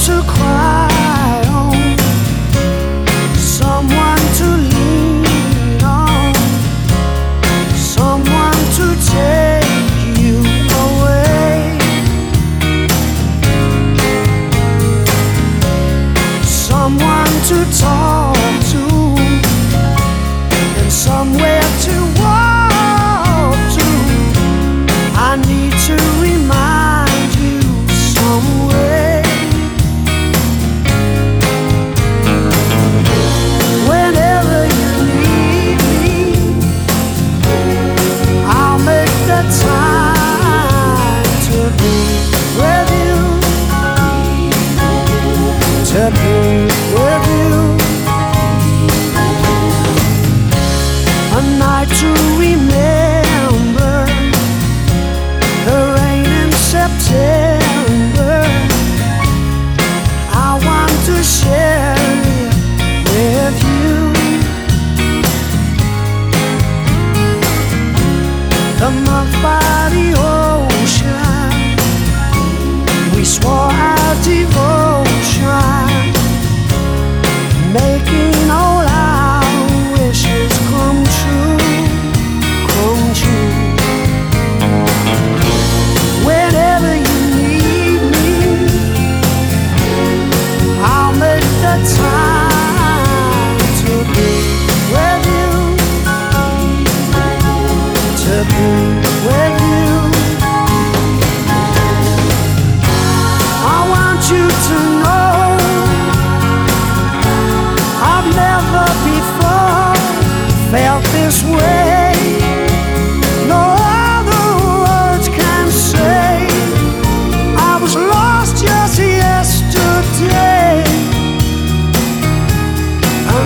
to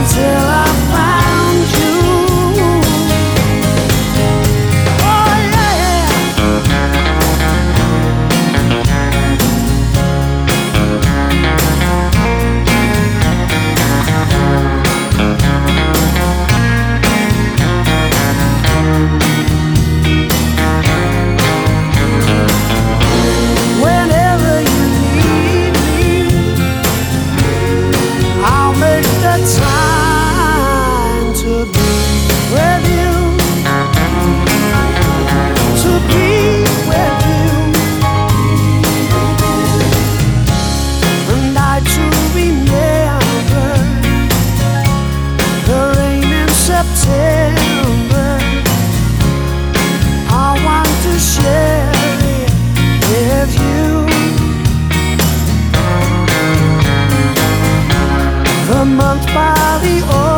until I The ocean.